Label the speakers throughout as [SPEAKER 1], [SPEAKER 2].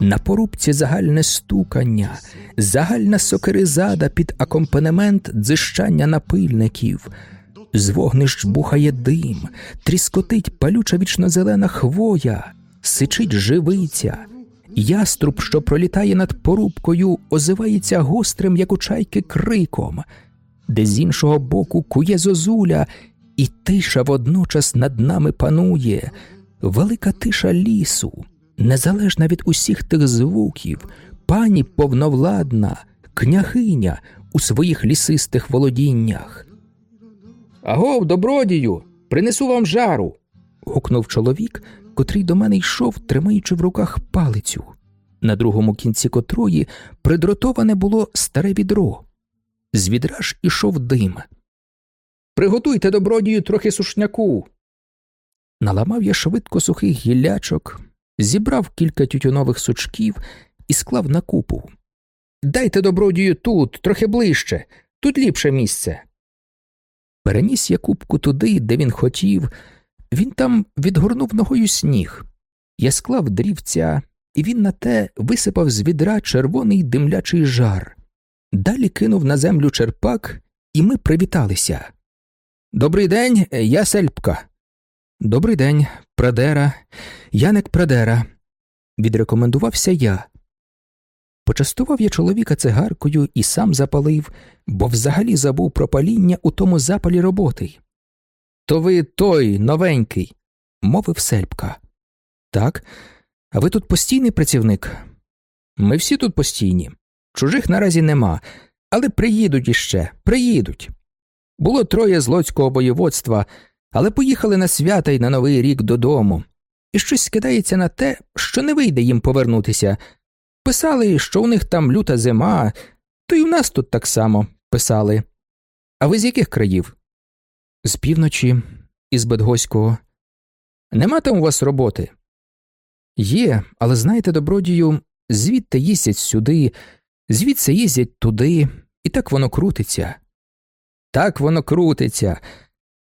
[SPEAKER 1] На порубці загальне стукання, загальна сокиризада під акомпанемент дзищання напильників. З вогнищ бухає дим, тріскотить палюча вічнозелена хвоя, сичить живиця. Яструб, що пролітає над порубкою, озивається гострим, як у чайки, криком, де з іншого боку кує зозуля, і тиша водночас над нами панує, велика тиша лісу, незалежна від усіх тих звуків, пані повновладна, княгиня у своїх лісистих володіннях. Агов, добродію, принесу вам жару. гукнув чоловік, котрий до мене йшов, тримаючи в руках палицю, на другому кінці котрої придротоване було старе відро. З відра ж ішов дим. Приготуйте добродію трохи сушняку. Наламав я швидко сухих гіллячок, зібрав кілька тютюнових сучків і склав на купу. Дайте добродію тут, трохи ближче, тут ліпше місце. Переніс я кубку туди, де він хотів. Він там відгорнув ногою сніг. Я склав дрівця, і він на те висипав з відра червоний димлячий жар. Далі кинув на землю черпак, і ми привіталися. Добрий день, я сельпка. Добрий день, Прадера, Яник Прадера. Відрекомендувався я. Почастував я чоловіка цигаркою і сам запалив, бо взагалі забув про паління у тому запалі роботи. То ви той новенький, мовив сельпка. Так, а ви тут постійний працівник? Ми всі тут постійні. Чужих наразі нема, але приїдуть іще, приїдуть. Було троє з Лоцького воєводства, але поїхали на свята й на Новий рік додому, і щось скидається на те, що не вийде їм повернутися. Писали, що у них там люта зима, то й у нас тут так само писали. А ви з яких країв? З півночі, із Бедгоського. Нема там у вас роботи? Є, але знаєте, добродію, звідти їздять сюди, звідси їздять туди, і так воно крутиться. Так воно крутиться.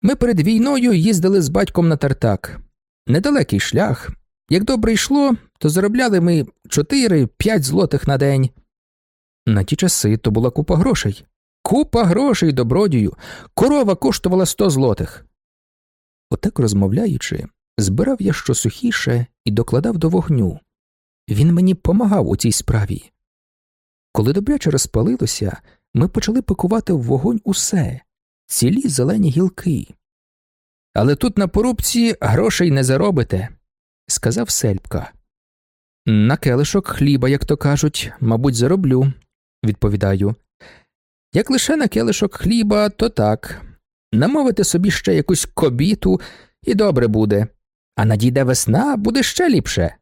[SPEAKER 1] Ми перед війною їздили з батьком на тартак. Недалекий шлях. Як добре йшло, то заробляли ми 4-5 злотих на день. На ті часи то була купа грошей. Купа грошей, добродію. Корова коштувала 100 злотих. Отак розмовляючи, збирав я що сухіше і докладав до вогню. Він мені помагав у цій справі. Коли добряче розпалилося, ми почали пакувати в вогонь усе цілі зелені гілки. Але тут на порубці грошей не заробите, сказав сельпка. На келишок хліба, як то кажуть, мабуть, зароблю, відповідаю. Як лише на келишок хліба, то так. Намовити собі ще якусь кобіту, і добре буде, а надійде весна, буде ще ліпше.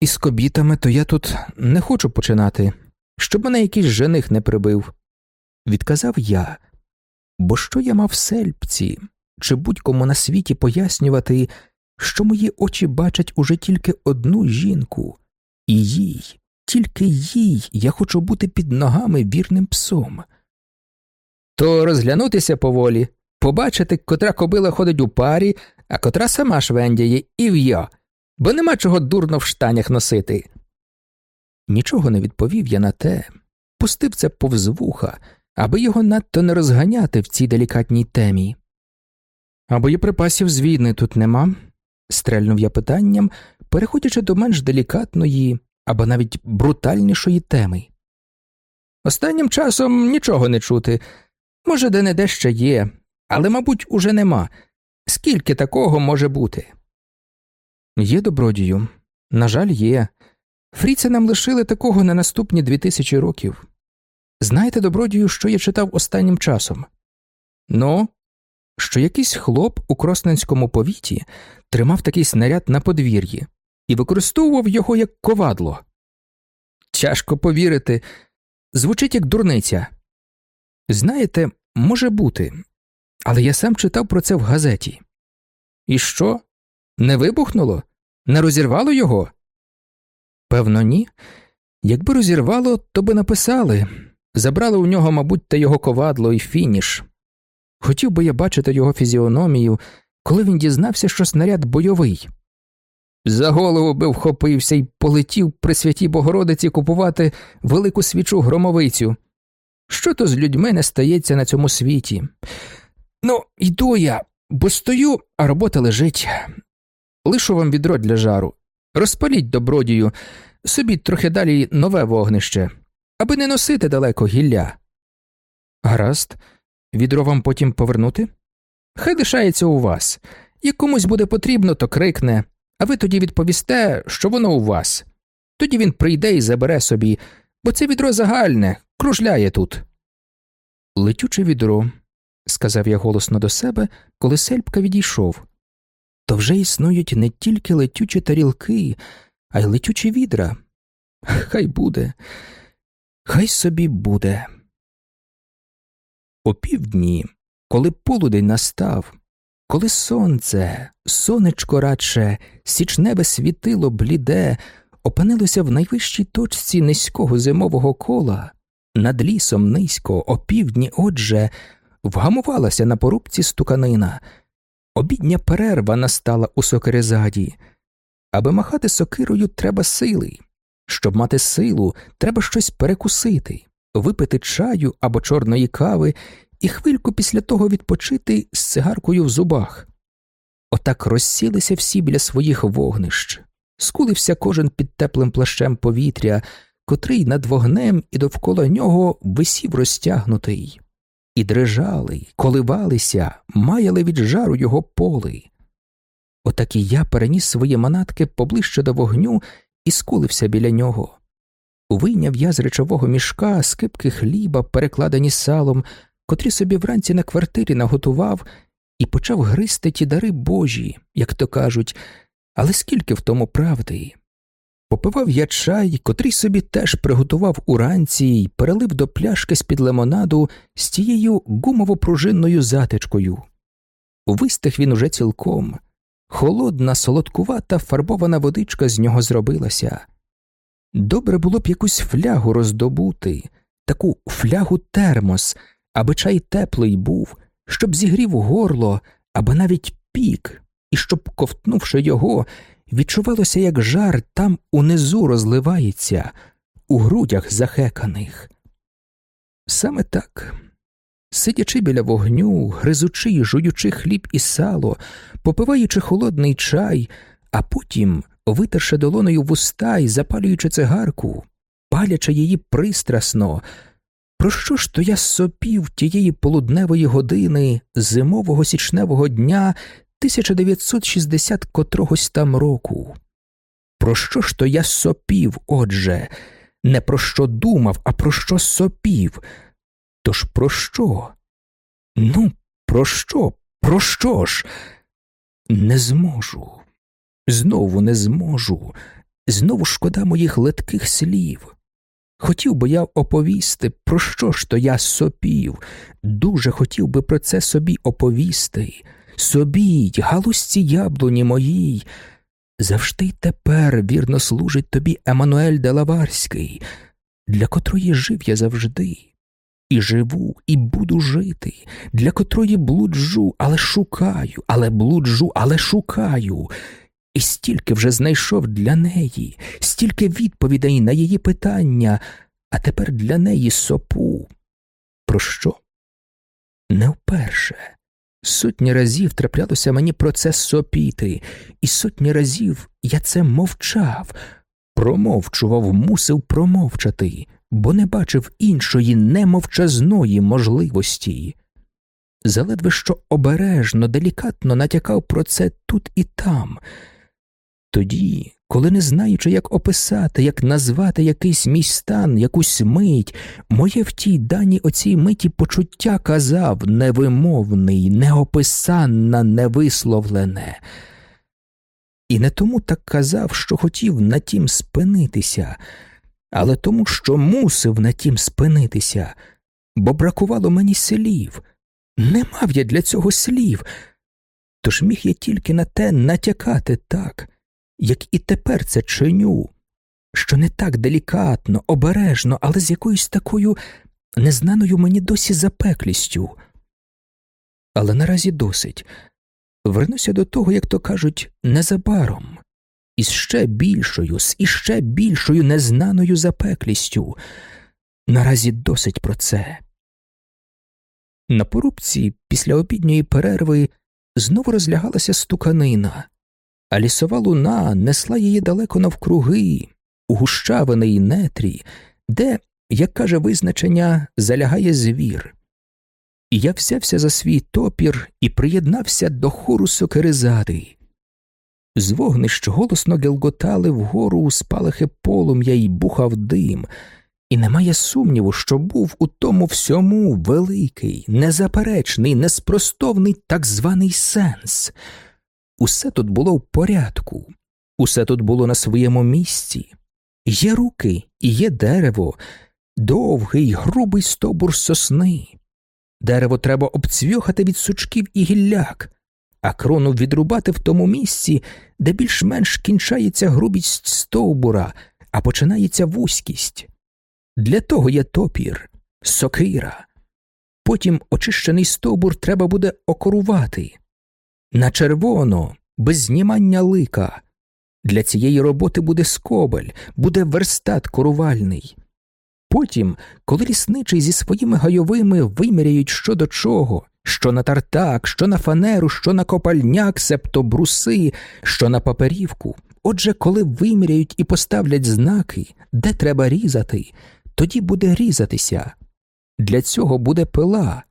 [SPEAKER 1] Із кобітами то я тут не хочу починати, щоб мене якийсь жених не прибив, відказав я. Бо що я мав сельпці, чи будь-кому на світі пояснювати, що мої очі бачать уже тільки одну жінку, і їй, тільки їй я хочу бути під ногами вірним псом. То розглянутися поволі, побачити, котра кобила ходить у парі, а котра сама швендяє і в'я, бо нема чого дурно в штанях носити. Нічого не відповів я на те, пустив це повз вуха, аби його надто не розганяти в цій делікатній темі. А боєприпасів з війни тут нема? стрельнув я питанням, переходячи до менш делікатної або навіть брутальнішої теми. Останнім часом нічого не чути. Може, де не де ще є, але, мабуть, уже нема. Скільки такого може бути? Є добродію. На жаль, є. Фріці нам лишили такого на наступні дві тисячі років. Знаєте, добродію, що я читав останнім часом? Ну, що якийсь хлоп у Кросненському повіті тримав такий снаряд на подвір'ї і використовував його як ковадло. Тяжко повірити, звучить як дурниця. Знаєте, може бути, але я сам читав про це в газеті. І що? Не вибухнуло? Не розірвало його? Певно, ні. Якби розірвало, то би написали. Забрали у нього, мабуть, та його ковадло і фініш. Хотів би я бачити його фізіономію, коли він дізнався, що снаряд бойовий. За голову би вхопився і полетів при святій Богородиці купувати велику свічу громовицю. Що то з людьми не стається на цьому світі? Ну, йду я, бо стою, а робота лежить. Лишу вам відро для жару. Розпаліть добродію, собі трохи далі нове вогнище, аби не носити далеко гілля. Гаразд, відро вам потім повернути? Хай лишається у вас. Як комусь буде потрібно, то крикне, а ви тоді відповісте, що воно у вас. Тоді він прийде і забере собі, бо це відро загальне, кружляє тут. Летюче відро, сказав я голосно до себе, коли сельпка відійшов. То вже існують не тільки летючі тарілки, а й летючі відра. Хай буде, хай собі буде. О півдні, коли полудень настав, коли сонце, сонечко радше, січневе світило бліде, опинилося в найвищій точці низького зимового кола, над лісом низько, опівдні, отже, вгамувалася на порубці стуканина. Обідня перерва настала у сокиризаді. Аби махати сокирою, треба сили. Щоб мати силу, треба щось перекусити, випити чаю або чорної кави і хвильку після того відпочити з цигаркою в зубах. Отак розсілися всі біля своїх вогнищ, скулився кожен під теплим плащем повітря, котрий над вогнем і довкола нього висів розтягнутий, і дрижали, коливалися, маяли від жару його поли. Отак і я переніс свої манатки поближче до вогню і скулився біля нього. Вийняв я з речового мішка скипки хліба, перекладені салом, котрі собі вранці на квартирі наготував, і почав гризти ті дари божі, як то кажуть, але скільки в тому правди. Попивав я чай, котрий собі теж приготував уранці і перелив до пляшки з під лимонаду з тією гумово-пружинною затичкою. Вистих він уже цілком. Холодна, солодкувата, фарбована водичка з нього зробилася. Добре було б якусь флягу роздобути, таку флягу термос, аби чай теплий був, щоб зігрів горло, або навіть пік, і щоб, ковтнувши його, відчувалося, як жар там унизу розливається, у грудях захеканих. Саме так, сидячи біля вогню, гризучи й жуючи хліб і сало, попиваючи холодний чай, а потім, витерши долоною вуста і запалюючи цигарку, палячи її пристрасно, про що ж то я сопів тієї полудневої години зимового січневого дня 1960 котрогось там року? Про що ж то я сопів, отже, не про що думав, а про що сопів? Тож про що? Ну, про що? Про що ж? Не зможу. Знову не зможу. Знову шкода моїх летких слів. Хотів би я оповісти, про що ж то я сопів, дуже хотів би про це собі оповісти, собі, галузці яблуні моїй. Завжди й тепер вірно служить тобі Еммануель Делаварський, для котрої жив я завжди, і живу, і буду жити, для котрої блуджу, але шукаю, але блуджу, але шукаю. І стільки вже знайшов для неї, стільки відповідей на її питання, а тепер для неї сопу. Про що? Не вперше. Сотні разів траплялося мені про це сопіти, і сотні разів я це мовчав, промовчував, мусив промовчати, бо не бачив іншої немовчазної можливості. Заледве що обережно, делікатно натякав про це тут і там. Тоді, коли не знаючи, як описати, як назвати якийсь мій стан, якусь мить, моє в тій даній оцій миті почуття казав невимовний, неописанна, невисловлене. І не тому так казав, що хотів на тім спинитися, але тому, що мусив на тім спинитися, бо бракувало мені слів. Не мав я для цього слів, тож міг я тільки на те натякати так, як і тепер це чиню, що не так делікатно, обережно, але з якоюсь такою незнаною мені досі запеклістю. Але наразі досить. Вернуся до того, як то кажуть, незабаром, із ще більшою, з іще більшою незнаною запеклістю. Наразі досить про це. На порубці після обідньої перерви знову розлягалася стуканина, а лісова луна несла її далеко навкруги, у гущавини й нетрі, де, як каже визначення, залягає звір. І я взявся за свій топір і приєднався до хору сокеризади. З вогнищ голосно гелготали вгору у спалахи полум'я й бухав дим, і немає сумніву, що був у тому всьому великий, незаперечний, неспростовний так званий сенс. Усе тут було в порядку, усе тут було на своєму місці. Є руки і є дерево, довгий, грубий стобур сосни. Дерево треба обцвьохати від сучків і гілляк, а крону відрубати в тому місці, де більш-менш кінчається грубість стовбура, а починається вузькість. Для того є топір, сокира. Потім очищений стовбур треба буде окорувати. На червоно, без знімання лика. Для цієї роботи буде скобель, буде верстат корувальний. Потім, коли лісничий зі своїми гайовими виміряють що до чого, що на тартак, що на фанеру, що на копальняк, септо бруси, що на паперівку. Отже, коли виміряють і поставлять знаки, де треба різати, тоді буде різатися. Для цього буде пила.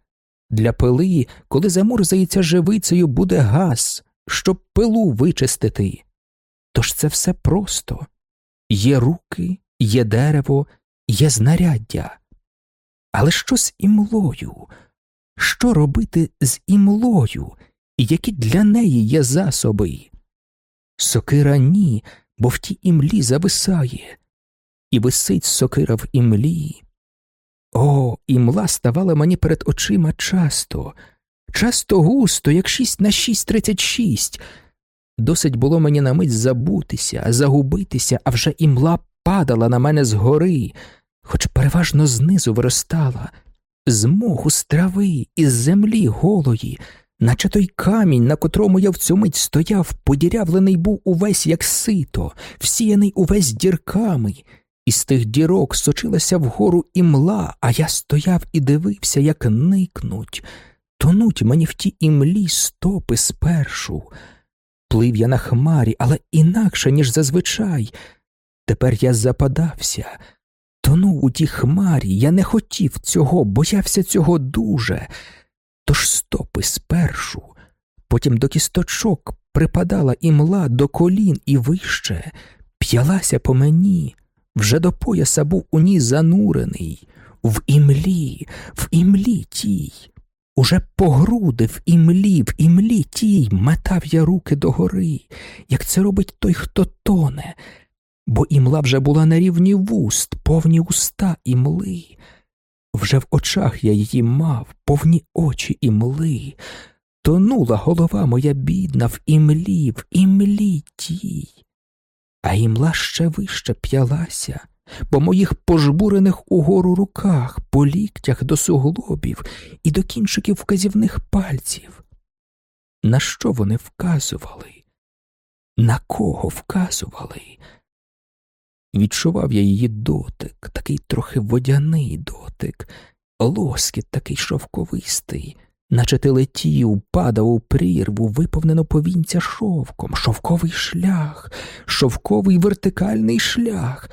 [SPEAKER 1] Для пили, коли замурзається живицею, буде газ, щоб пилу вичистити. Тож це все просто є руки, є дерево, є знаряддя. Але що з імлою? Що робити з імлою, і які для неї є засоби? Сокира ні, бо в тій імлі зависає, і висить сокира в імлі. О, імла ставала мені перед очима часто, часто густо, як шість на шість тридцять шість. Досить було мені на мить забутися, загубитися, а вже імла падала на мене згори, хоч переважно знизу виростала, з моху, з трави, із землі голої, наче той камінь, на котрому я в цю мить стояв, подірявлений був увесь, як сито, всіяний увесь дірками. Із тих дірок сочилася вгору імла, а я стояв і дивився, як никнуть, тонуть мені в тій імлі стопи спершу. Плив я на хмарі, але інакше, ніж зазвичай. Тепер я западався, тонув у тій хмарі, я не хотів цього, боявся цього дуже. Тож стопи спершу, потім до кісточок припадала імла до колін і вище, п'ялася по мені, вже до пояса був у ній занурений, в імлі, в імлі тій. Уже по груди в імлі, в імлі тій. Метав я руки догори, як це робить той, хто тоне, бо імла вже була на рівні вуст, повні уста імли. Вже в очах я її мав, повні очі імли. Тонула голова моя бідна в імлі, в імлі тій. А імла ще вище п'ялася по моїх пожбурених угору руках, по ліктях до суглобів і до кінчиків вказівних пальців. На що вони вказували? На кого вказували? Відчував я її дотик, такий трохи водяний дотик, лоскіт такий шовковистий, наче ти летів, падав у прірву, виповнено повінця шовком, шовковий шлях, шовковий вертикальний шлях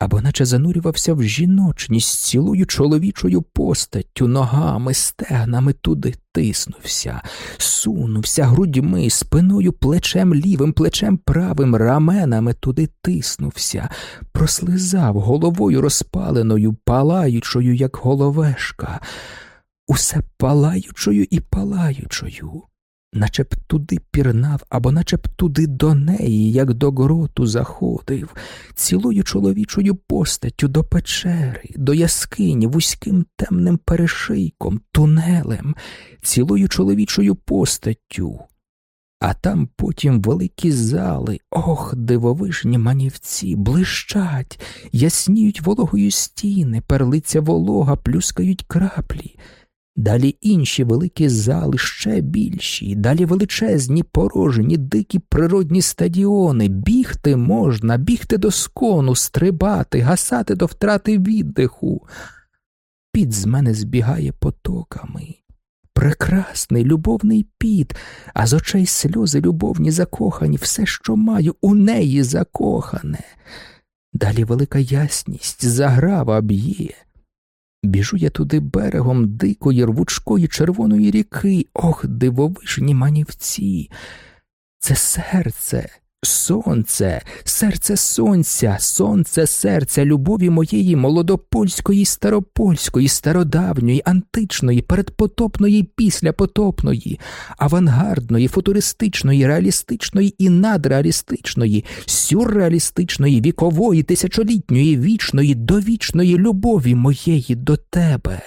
[SPEAKER 1] або наче занурювався в жіночність цілою чоловічою постаттю, ногами, стегнами туди тиснувся, сунувся грудьми, спиною, плечем лівим, плечем правим, раменами туди тиснувся, прослизав головою розпаленою, палаючою, як головешка, усе палаючою і палаючою. Наче б туди пірнав, або наче б туди до неї, як до гроту заходив, цілою чоловічою постаттю до печери, до яскині, вузьким темним перешийком, тунелем, цілою чоловічою постаттю. А там потім великі зали, ох, дивовижні манівці, блищать, ясніють вологою стіни, перлиться волога, плюскають краплі. Далі інші великі зали, ще більші, далі величезні, порожні, дикі природні стадіони. Бігти можна, бігти до скону, стрибати, гасати до втрати віддиху. Під з мене збігає потоками. Прекрасний любовний піт, а з очей сльози любовні закохані, все, що маю, у неї закохане. Далі велика ясність, заграва б'є. Біжу я туди берегом дикої, рвучкої червоної ріки, ох, дивовижні манівці. Це серце, Сонце, серце сонця, сонце серця любові моєї молодопольської, старопольської, стародавньої, античної, передпотопної, післяпотопної, авангардної, футуристичної, реалістичної і надреалістичної, сюрреалістичної, вікової, тисячолітньої, вічної, довічної любові моєї до тебе.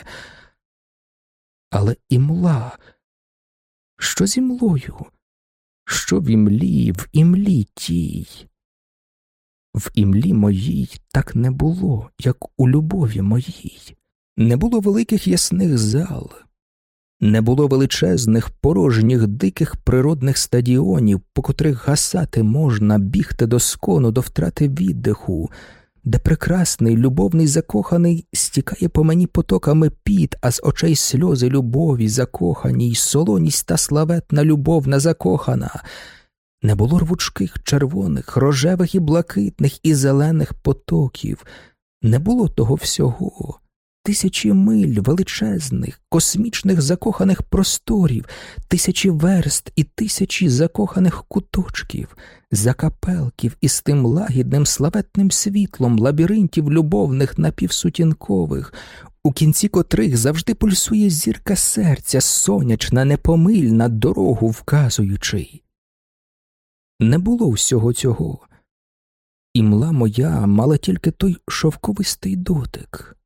[SPEAKER 1] Але імла, що зі млою? Що в імлі, в імлі тій. В імлі моїй так не було, як у любові моїй, не було великих ясних зал, не було величезних, порожніх, диких природних стадіонів, по котрих гасати можна, бігти до скону, до втрати віддиху де прекрасний, любовний закоханий стікає по мені потоками піт, а з очей сльози любові, закоханій, солоність та славетна любовна закохана. Не було рвучких червоних, рожевих і блакитних і зелених потоків, не було того всього тисячі миль величезних, космічних закоханих просторів, тисячі верст і тисячі закоханих куточків, закапелків із тим лагідним славетним світлом лабіринтів любовних напівсутінкових, у кінці котрих завжди пульсує зірка серця, сонячна, непомильна дорогу вказуючи. Не було всього цього. І мла моя мала тільки той шовковистий дотик.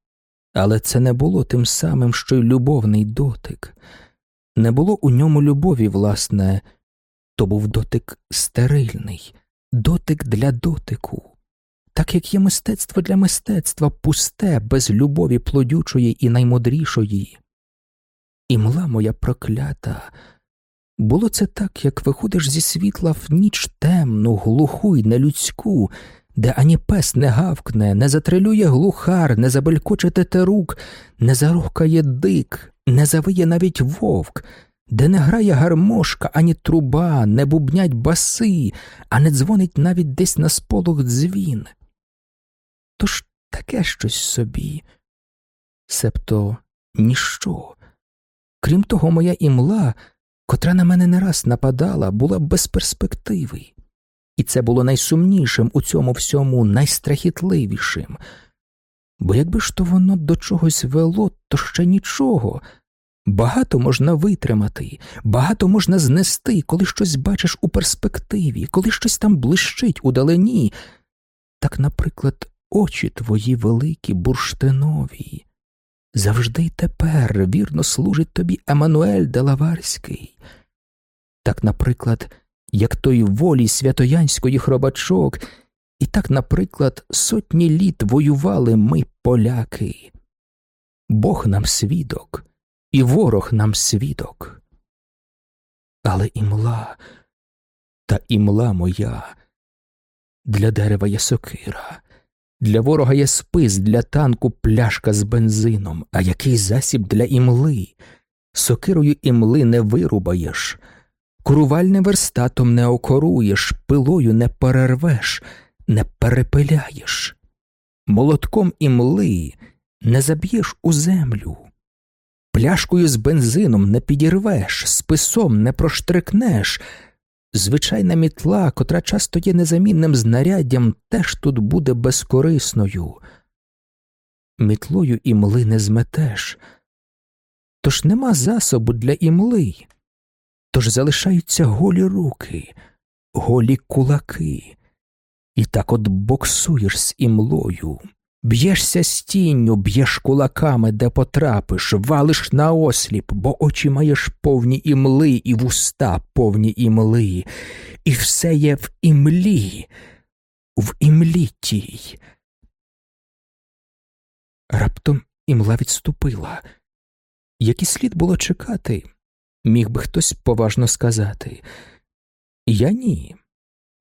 [SPEAKER 1] Але це не було тим самим, що й любовний дотик. Не було у ньому любові, власне, то був дотик стерильний, дотик для дотику, так як є мистецтво для мистецтва пусте, без любові плодючої і наймудрішої. І мла моя проклята. Було це так, як виходиш зі світла в ніч темну, глуху й нелюдську, де ані пес не гавкне, не затрилює глухар, не забелькоче тетерук, не зарухкає дик, не завиє навіть вовк, де не грає гармошка, ані труба, не бубнять баси, а не дзвонить навіть десь на сполох дзвін. Тож таке щось собі, себто ніщо. Крім того, моя імла, котра на мене не раз нападала, була без перспективи і це було найсумнішим у цьому всьому, найстрахітливішим. Бо якби ж то воно до чогось вело, то ще нічого. Багато можна витримати, багато можна знести, коли щось бачиш у перспективі, коли щось там блищить удалені. Так, наприклад, очі твої великі, бурштинові. Завжди й тепер вірно служить тобі Еммануель Делаварський. Так, наприклад, як той волі святоянської хробачок, і так, наприклад, сотні літ воювали ми поляки. Бог нам свідок, і ворог нам свідок. Але імла, та імла моя, для дерева є сокира, для ворога є спис, для танку пляшка з бензином, а який засіб для імли? Сокирою імли не вирубаєш. Курувальним верстатом не окоруєш, пилою не перервеш, не перепиляєш, молотком і мли не заб'єш у землю, пляшкою з бензином не підірвеш, списом не проштрикнеш. Звичайна мітла, котра часто є незамінним знаряддям, теж тут буде безкорисною. Мітлою імли не зметеш, тож нема засобу для імли. Тож залишаються голі руки, голі кулаки, і так от боксуєш з імлою, б'єшся з тінню, б'єш кулаками, де потрапиш, валиш на осліп, бо очі маєш повні імли, і вуста повні імли, і все є в імлі, в імлі тій. Раптом імла відступила. Як і слід було чекати, міг би хтось поважно сказати. Я ні,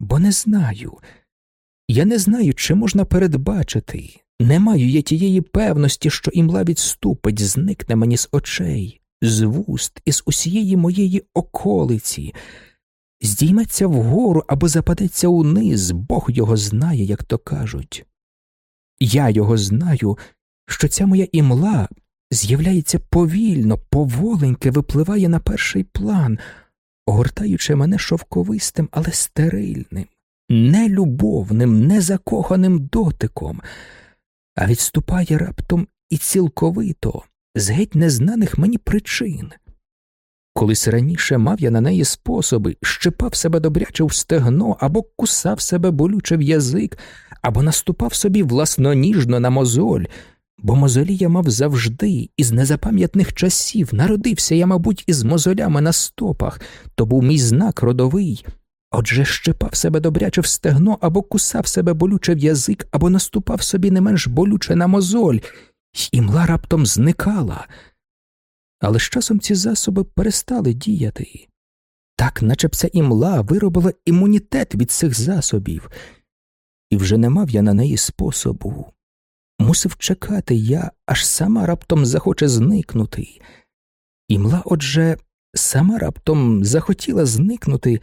[SPEAKER 1] бо не знаю. Я не знаю, чи можна передбачити. Не маю я тієї певності, що імла відступить, зникне мені з очей, з вуст, із усієї моєї околиці, здійметься вгору або западеться униз, Бог його знає, як то кажуть. Я його знаю, що ця моя імла з'являється повільно, поволеньки випливає на перший план, огортаючи мене шовковистим, але стерильним, нелюбовним, незакоханим дотиком, а відступає раптом і цілковито, з геть незнаних мені причин. Колись раніше мав я на неї способи, щипав себе добряче в стегно або кусав себе болюче в язик, або наступав собі власноніжно на мозоль, бо мозолі я мав завжди, із незапам'ятних часів, народився я, мабуть, із мозолями на стопах, то був мій знак родовий. Отже, щипав себе добряче в стегно або кусав себе болюче в язик, або наступав собі не менш болюче на мозоль, і мла раптом зникала. Але з часом ці засоби перестали діяти. Так, наче б ця імла виробила імунітет від цих засобів, і вже не мав я на неї способу. Мусив чекати я, аж сама раптом захоче зникнути. Імла, отже, сама раптом захотіла зникнути,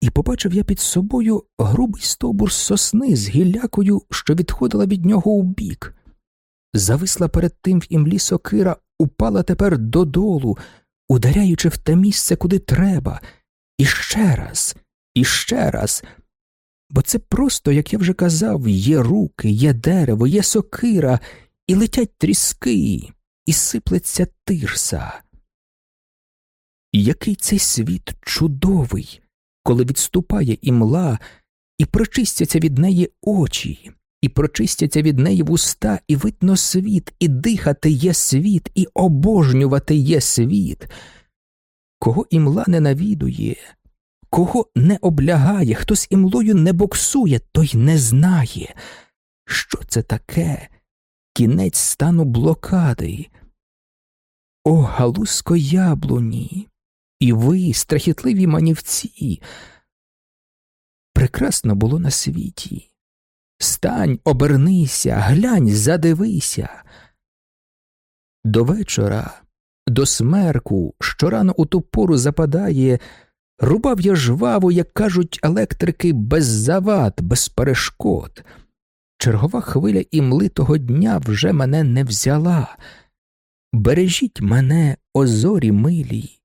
[SPEAKER 1] і побачив я під собою грубий стовбур сосни з гіллякою, що відходила від нього у бік. Зависла перед тим в імлі сокира, упала тепер додолу, ударяючи в те місце, куди треба, і ще раз, і ще раз. Бо це просто, як я вже казав, є руки, є дерево, є сокира, і летять тріски, і сиплеться тирса. Який цей світ чудовий, коли відступає імла, і прочистяться від неї очі, і прочистяться від неї вуста, і видно світ, і дихати є світ, і обожнювати є світ. Кого імла не навідує, кого не облягає, хто з імлою не боксує, той не знає. Що це таке? Кінець стану блокади. О, галузко яблуні, і ви, страхітливі манівці. Прекрасно було на світі. Стань, обернися, глянь, задивися. До вечора, до смерку, що рано у ту пору западає, рубав я жваво, як кажуть електрики, без завад, без перешкод. Чергова хвиля імли того дня вже мене не взяла. Бережіть мене, озорі милі.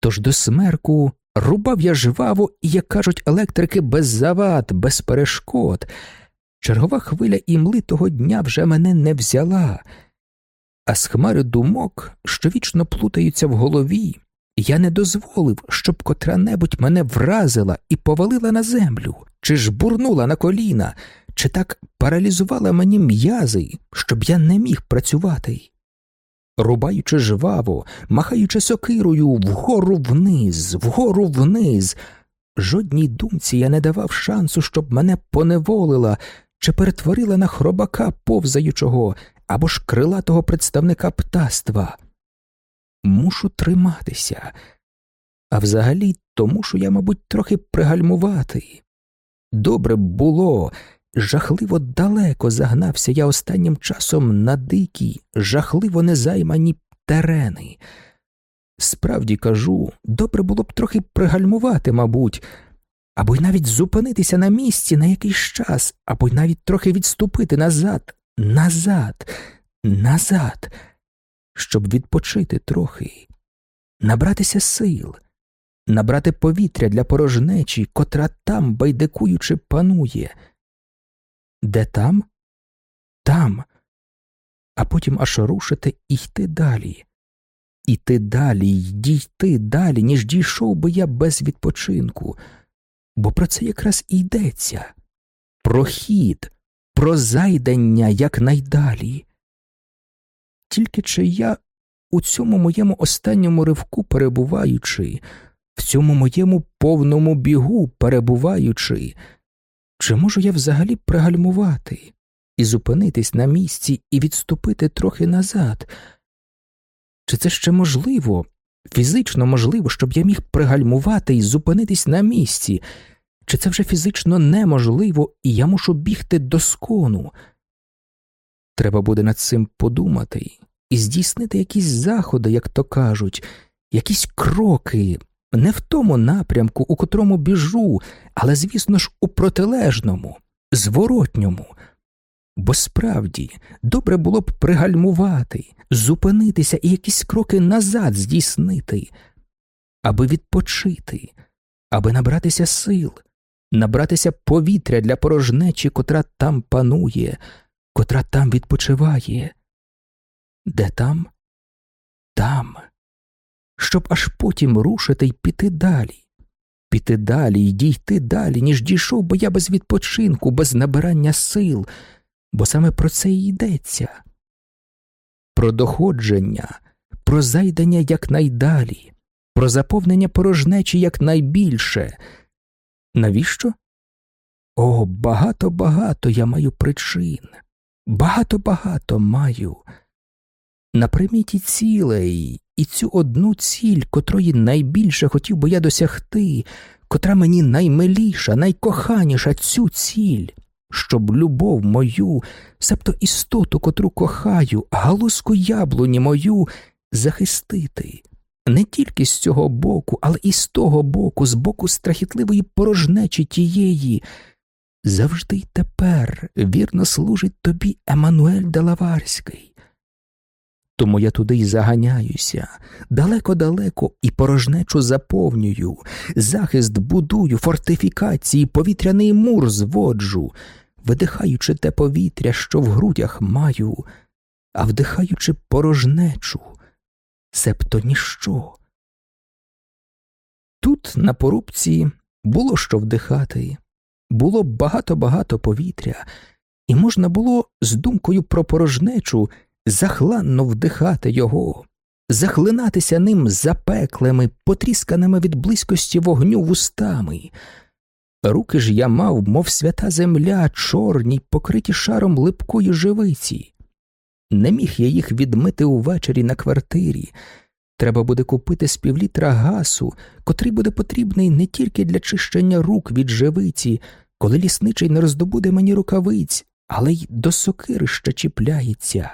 [SPEAKER 1] Тож до смерку рубав я жваво як кажуть електрики, без завад, без перешкод. Чергова хвиля імли того дня вже мене не взяла, а з хмари думок, що вічно плутаються в голові, я не дозволив, щоб котра небудь мене вразила і повалила на землю, чи ж бурнула на коліна, чи так паралізувала мені м'язи, щоб я не міг працювати рубаючи жваво, махаючи сокирою вгору вниз, вгору вниз. Жодній думці я не давав шансу, щоб мене поневолила чи перетворила на хробака повзаючого або ж крилатого представника птаства. Мушу триматися, а взагалі то мушу я, мабуть, трохи пригальмувати. Добре було, Жахливо далеко загнався я останнім часом на дикі, жахливо незаймані терени. Справді кажу, добре було б трохи пригальмувати, мабуть, або й навіть зупинитися на місці на якийсь час, або й навіть трохи відступити назад, назад, назад, щоб відпочити трохи, набратися сил, набрати повітря для порожнечі, котра там, байдикуючи, панує. Де там? Там, а потім аж рушити і йти далі. іти далі й дійти далі, ніж дійшов би я без відпочинку, бо про це якраз і йдеться про хід, про зайдення якнайдалі. Тільки чи я у цьому моєму останньому ривку перебуваючи, в цьому моєму повному бігу перебуваючи, чи можу я взагалі пригальмувати і зупинитись на місці і відступити трохи назад? Чи це ще можливо, фізично можливо, щоб я міг пригальмувати і зупинитись на місці? Чи це вже фізично неможливо, і я мушу бігти до скону? Треба буде над цим подумати і здійснити якісь заходи, як то кажуть, якісь кроки, не в тому напрямку, у котрому біжу, але, звісно ж, у протилежному, зворотньому. Бо справді добре було б пригальмувати, зупинитися і якісь кроки назад здійснити, аби відпочити, аби набратися сил, набратися повітря для порожнечі, котра там панує, котра там відпочиває. Де там? Там. Щоб аж потім рушити й піти далі, піти далі й дійти далі, ніж дійшов би я без відпочинку, без набирання сил, бо саме про це й йдеться. Про доходження, про зайдення якнайдалі, про заповнення порожнечі якнайбільше. Навіщо? О, багато багато я маю причин, багато багато маю. На приміті цілей і цю одну ціль, котрої найбільше хотів би я досягти, котра мені наймиліша, найкоханіша цю ціль, щоб любов мою, себто істоту, котру кохаю, галузку яблуні мою захистити. Не тільки з цього боку, але і з того боку, з боку страхітливої порожнечі тієї. Завжди й тепер вірно служить тобі Еммануель Делаварський. Тому я туди й заганяюся, далеко-далеко і порожнечу заповнюю, захист будую, фортифікації, повітряний мур зводжу, видихаючи те повітря, що в грудях маю, а вдихаючи порожнечу, себто ніщо. Тут, на порубці, було що вдихати, було багато-багато повітря, і можна було з думкою про порожнечу захланно вдихати його, захлинатися ним запеклими, потрісканими від близькості вогню вустами. Руки ж я мав, мов свята земля, чорні, покриті шаром липкої живиці. Не міг я їх відмити увечері на квартирі. Треба буде купити з півлітра гасу, котрий буде потрібний не тільки для чищення рук від живиці, коли лісничий не роздобуде мені рукавиць, але й до сокирища чіпляється.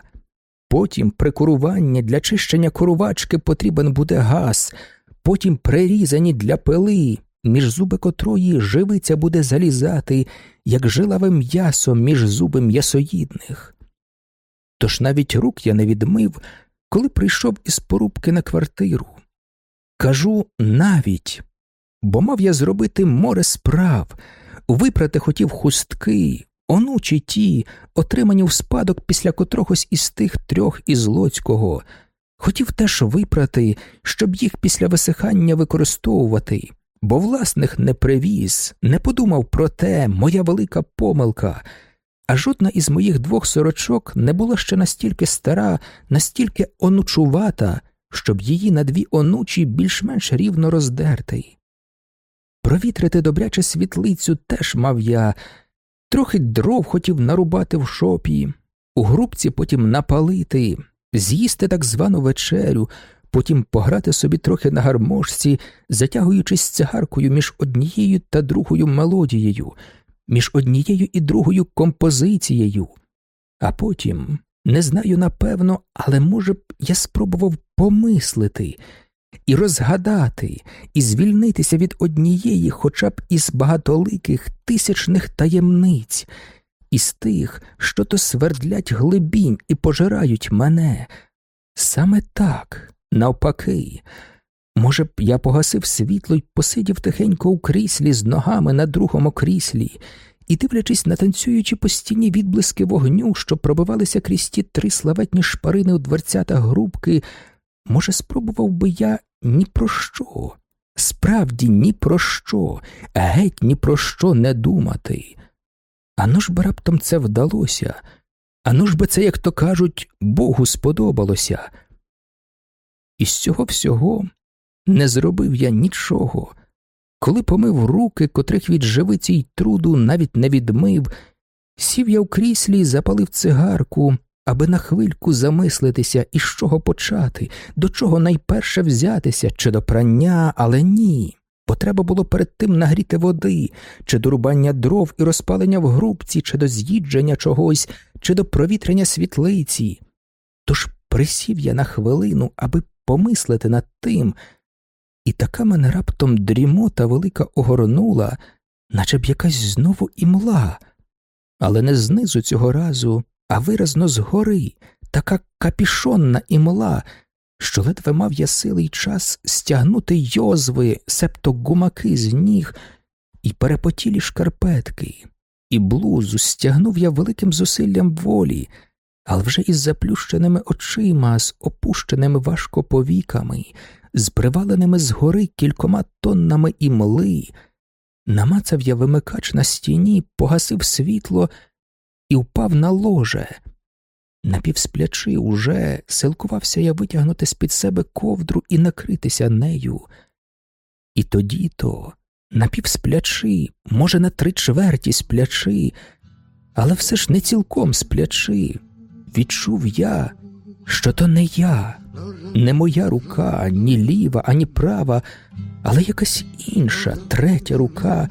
[SPEAKER 1] Потім при куруванні для чищення курувачки потрібен буде газ, потім прирізані для пили, між зуби котрої живиця буде залізати, як жилаве м'ясо між зуби м'ясоїдних. Тож навіть рук я не відмив, коли прийшов із порубки на квартиру. Кажу навіть, бо мав я зробити море справ, випрати хотів хустки, онучі ті, отримані в спадок після котрогось із тих трьох із Лоцького, хотів теж випрати, щоб їх після висихання використовувати, бо власних не привіз, не подумав про те, моя велика помилка. А жодна із моїх двох сорочок не була ще настільки стара, настільки онучувата, щоб її на дві онучі більш-менш рівно роздерти. Провітрити добряче світлицю теж мав я, Трохи дров хотів нарубати в шопі, у грубці потім напалити, з'їсти так звану вечерю, потім пограти собі трохи на гармошці, затягуючись цигаркою між однією та другою мелодією, між однією і другою композицією. А потім, не знаю напевно, але, може б, я спробував помислити і розгадати, і звільнитися від однієї, хоча б із багатоликих тисячних таємниць, із тих, що то свердлять глибінь і пожирають мене. Саме так, навпаки. Може б, я погасив світло й посидів тихенько у кріслі з ногами на другому кріслі, і, дивлячись на танцюючі по стіні відблиски вогню, що пробивалися крізь ті три славетні шпарини у дверцятах грубки, може, спробував би я ні про що, справді ні про що, геть ні про що не думати. Ано ж би раптом це вдалося, ано ж би це, як то кажуть, Богу сподобалося. І з цього всього не зробив я нічого. Коли помив руки, котрих від живиці й труду навіть не відмив, сів я в кріслі і запалив цигарку, аби на хвильку замислитися, із чого почати, до чого найперше взятися, чи до прання, але ні. Бо треба було перед тим нагріти води, чи до рубання дров і розпалення в грубці, чи до з'їдження чогось, чи до провітрення світлиці. Тож присів я на хвилину, аби помислити над тим, і така мене раптом дрімота велика огорнула, наче б якась знову імла, але не знизу цього разу, а виразно згори, така капішонна імла, що ледве мав я сили й час стягнути йозви, септо гумаки з ніг і перепотілі шкарпетки, і блузу стягнув я великим зусиллям волі, але вже із заплющеними очима, з опущеними важко повіками, з приваленими згори кількома тоннами імли. Намацав я вимикач на стіні, погасив світло і впав на ложе. Напівсплячи уже, силкувався я витягнути з під себе ковдру і накритися нею. І тоді то, напівсплячи, може, на три чверті сплячи, але все ж не цілком сплячи, відчув я, що то не я, не моя рука, ні ліва, ані права, але якась інша, третя рука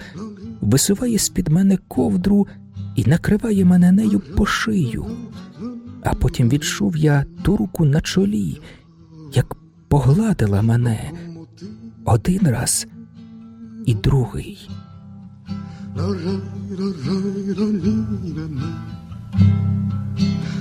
[SPEAKER 1] висуває з під мене ковдру і накриває мене нею по шию. А потім відчув я ту руку на чолі, як погладила мене один раз і другий.